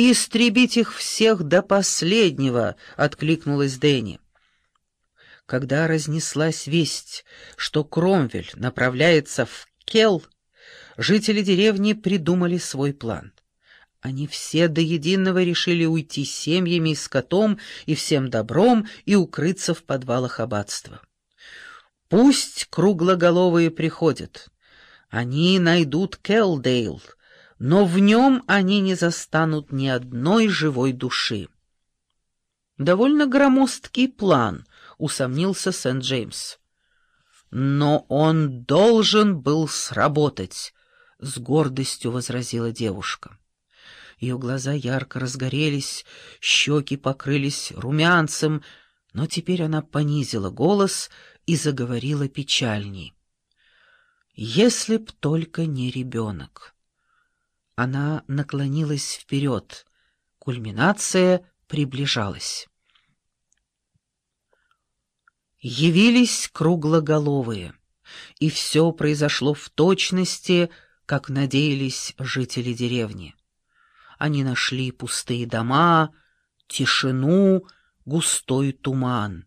«Истребить их всех до последнего!» — откликнулась Дэнни. Когда разнеслась весть, что Кромвель направляется в Келл, жители деревни придумали свой план. Они все до единого решили уйти семьями с котом и всем добром и укрыться в подвалах аббатства. Пусть круглоголовые приходят. Они найдут Келдейл, но в нем они не застанут ни одной живой души. Довольно громоздкий план, усомнился Сент-Джеймс. Но он должен был сработать, с гордостью возразила девушка. Ее глаза ярко разгорелись, щеки покрылись румянцем, но теперь она понизила голос и заговорила печальней. «Если б только не ребенок». Она наклонилась вперед. Кульминация приближалась. Явились круглоголовые, и все произошло в точности, как надеялись жители деревни. Они нашли пустые дома, тишину, густой туман.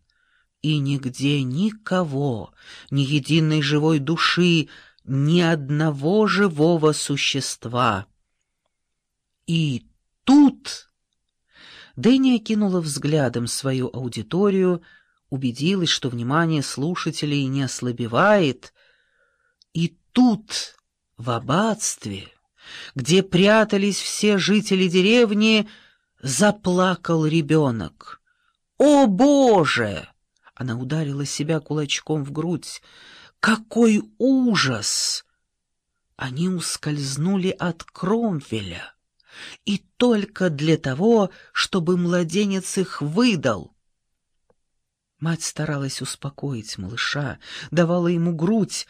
И нигде никого, ни единой живой души, ни одного живого существа. И тут... Дэнни окинула взглядом свою аудиторию, убедилась, что внимание слушателей не ослабевает. И тут, в аббатстве, где прятались все жители деревни, заплакал ребенок. «О, Боже!» — она ударила себя кулачком в грудь. «Какой ужас!» Они ускользнули от Кромвеля. И только для того, чтобы младенец их выдал. Мать старалась успокоить малыша, давала ему грудь,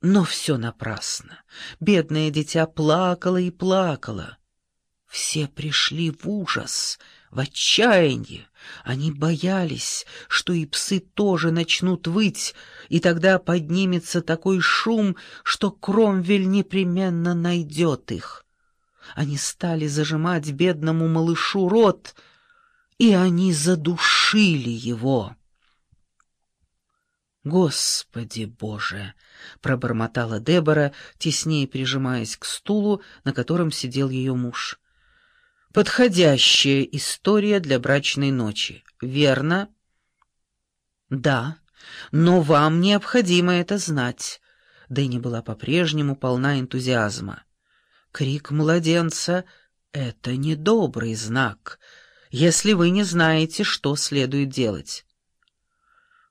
но все напрасно. Бедное дитя плакало и плакало. Все пришли в ужас, в отчаяние. Они боялись, что и псы тоже начнут выть, и тогда поднимется такой шум, что Кромвель непременно найдет их. Они стали зажимать бедному малышу рот, и они задушили его. «Господи Боже!» — пробормотала Дебора, теснее прижимаясь к стулу, на котором сидел ее муж. «Подходящая история для брачной ночи, верно?» «Да, но вам необходимо это знать». Дэнни была по-прежнему полна энтузиазма. Крик младенца — это недобрый знак, если вы не знаете, что следует делать.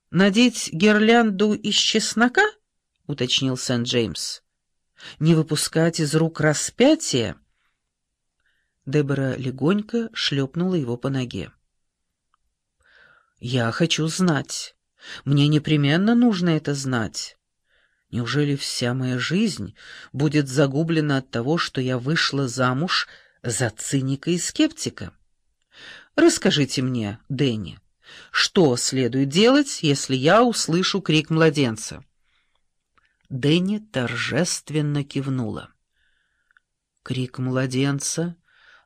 «Надеть гирлянду из чеснока?» — уточнил Сент-Джеймс. «Не выпускать из рук распятие?» Дебора легонько шлепнула его по ноге. «Я хочу знать. Мне непременно нужно это знать. Неужели вся моя жизнь будет загублена от того, что я вышла замуж за циника и скептика? Расскажите мне, Дэнни, что следует делать, если я услышу крик младенца?» Дэнни торжественно кивнула. Крик младенца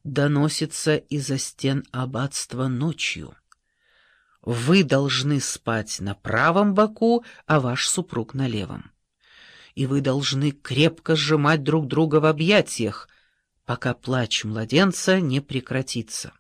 доносится из-за стен аббатства ночью. Вы должны спать на правом боку, а ваш супруг на левом и вы должны крепко сжимать друг друга в объятиях, пока плач младенца не прекратится.